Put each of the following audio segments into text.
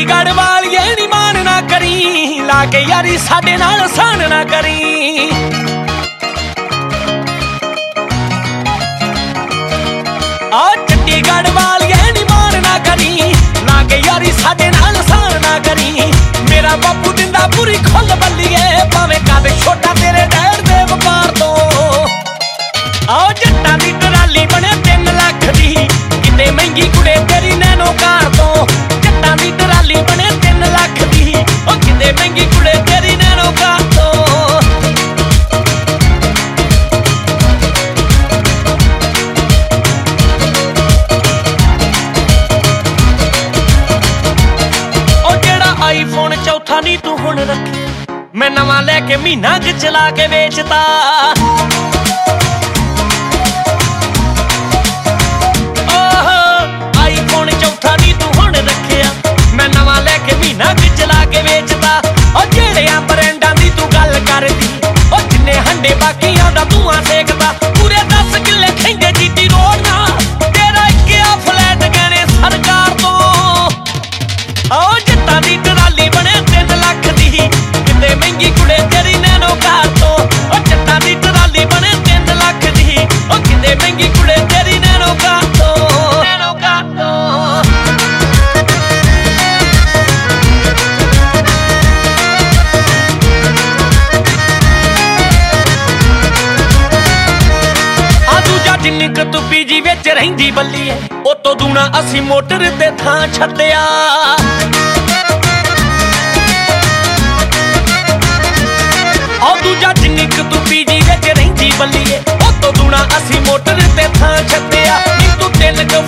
ਗੜਵਾਲ ਇਹ ਨੀ ਮਾਨ ਨਾ ਕਰੀ, ਲਾ ਕੇ ਯਾਰੀ ਸਾਡੇ ਨਾਲ ਸਾਨ ਨਾ ਕਰੀ। ਆ ਚੰਡੀਗੜ੍ਹ ਵਾਲੀਏ ਨੀ ਮਾਨ ਨਾ ਕਰੀ, ਲਾ ਕੇ ਯਾਰੀ ਸਾਡੇ ਨਾਲ ਸਾਨ ਨਾ ਕਰੀ। ਆਈਫੋਨ ਨਹੀਂ ਤੂੰ ਹੁਣ ਰੱਖੀ। ਮੈਂ ਨਵਾਂ ਲੈ ਕੇ ਮਹੀਨਾ ਕੁ ਚਲਾ ਕੇ ਵੇਚਤਾ। ਜਿੰਨੀ ਕੁ ਤੂੰ ਪੀਜੀ ਵਿੱਚ ਰਹਿੰਦੀ ਬੱਲੀ ਐ, ਉਹ ਦੂਣਾ ਅਸੀਂ ਮੋਟਰ ਤੇ ਥਾਂ ਛੱਡਿਆ। ਆ ਦੂਜਾ ਜਿੰਨੀ ਕੁ ਤੂੰ ਪੀਜੀ ਵਿੱਚ ਰਹਿੰਦੀ ਬੱਲੀ ਐ, ਉਹ ਦੂਣਾ ਅਸੀਂ ਮੋਟਰ ਤੇ ਥਾਂ ਛੱਡਿਆ। ਨੀ ਤੂੰ ਤਿੰਨ ਕੁ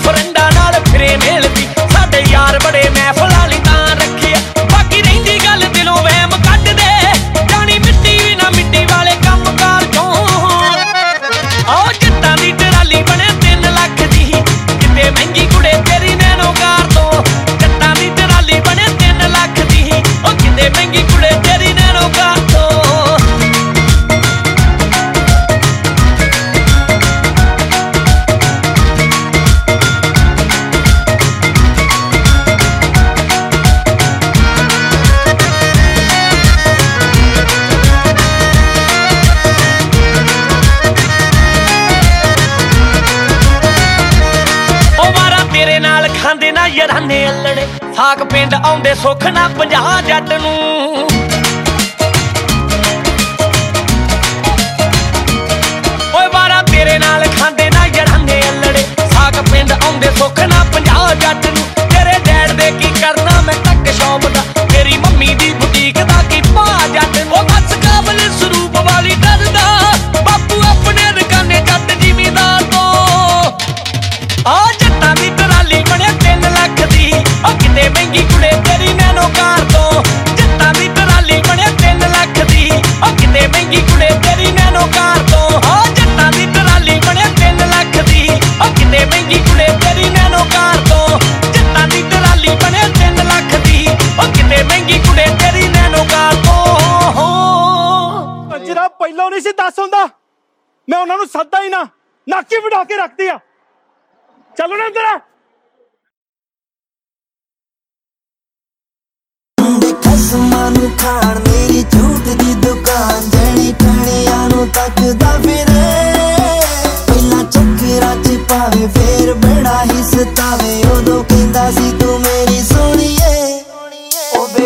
ਖਾਂਦੇ ਨਾ ਅਲੜੇ ਸਾਗ ਪਿੰਡ ਆਉਂਦੇ ਸੁੱਖ ਨਾ 50 ਜੱਟ ਨੂੰ। ਉਹ ਕਿਤੇ ਮਹਿੰਗੀ ਕੁੜੇ ਤੇਰੀ ਨੈਨੋ ਕਾਰ ਤੋਂ। ਜੱਟਾਂ ਦੀ ਟਰਾਲੀ ਬਣੇ 3 ਲੱਖ ਦੀ। ਉਹ ਕਿਤੇ ਮਹਿੰਗੀ ਕੁੜੇ ਤੇਰੀ ਨੈਨੋ ਕਾਰ ਤੋਂ। ਜਿਹੜਾ ਪਹਿਲਾਂ ਨਹੀਂ ਸੀ ਦੱਸ ਹੁੰਦਾ। ਮੈਂ ਉਹਨਾਂ ਨੂੰ ਸੱਦਾ ਹੀ ਨਾ। ਨਾਕੀ ਵਡਾ ਕੇ ਰੱਖਦੀ ਆ। ਚੱਲੋ ਅੰਦਰ ਨੂੰ ਖਾਣ ਮੇਰੀ ਝੂਠ ਦੀ ਦੁਕਾਨ ਜਣੀ ਟਣਿਆਂ ਨੂੰ ਤੱਕਦਾ ਫਿਰੇ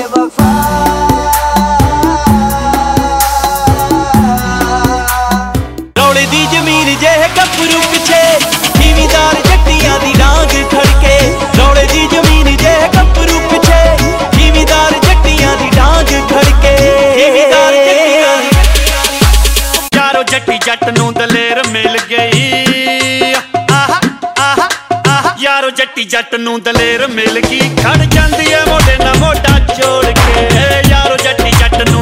ਓ ਬੇਵਫਾ ਰੌਲੇ ਦੀ ਜ਼ਮੀਨ ਜਿਹੇ ਗੱਭਰੂ ਪਿੱਛੇ ਜ਼ਿਮੀਦਾਰ ਜੱਟੀਆਂ ਦੀ ਡਾਂਗ ਖੜਕੇ। ਰੌਲੇ ਦੀ ਜ਼ਮੀਨ ਜਿਹੇ ਗੱਭਰੂ ਪਿੱਛੇ ਜ਼ਿਮੀਦਾਰ ਜੱਟੀਆਂ ਦੀ ਡਾਂਗ ਖੜਕੇ। ਜ਼ਿਮੀਦਾਰ ਜੱਟੀਆਂ ਦੀ ਯਾਰੋ ਜੱਟੀ ਜੱਟ ਨੂੰ ਜੱਟੀ ਜੱਟ ਨੂੰ ਦਲੇਰ ਮਿਲ ਗਈ। ਖੜ ਜਾਂਦੀ ਐ ਮੋਢੇ ਨਾਲ ਮੋਢਾ ਜੋੜ ਕੇ। ਯਾਰੋ ਜੱਟੀ ਜੱਟ ਨੂੰ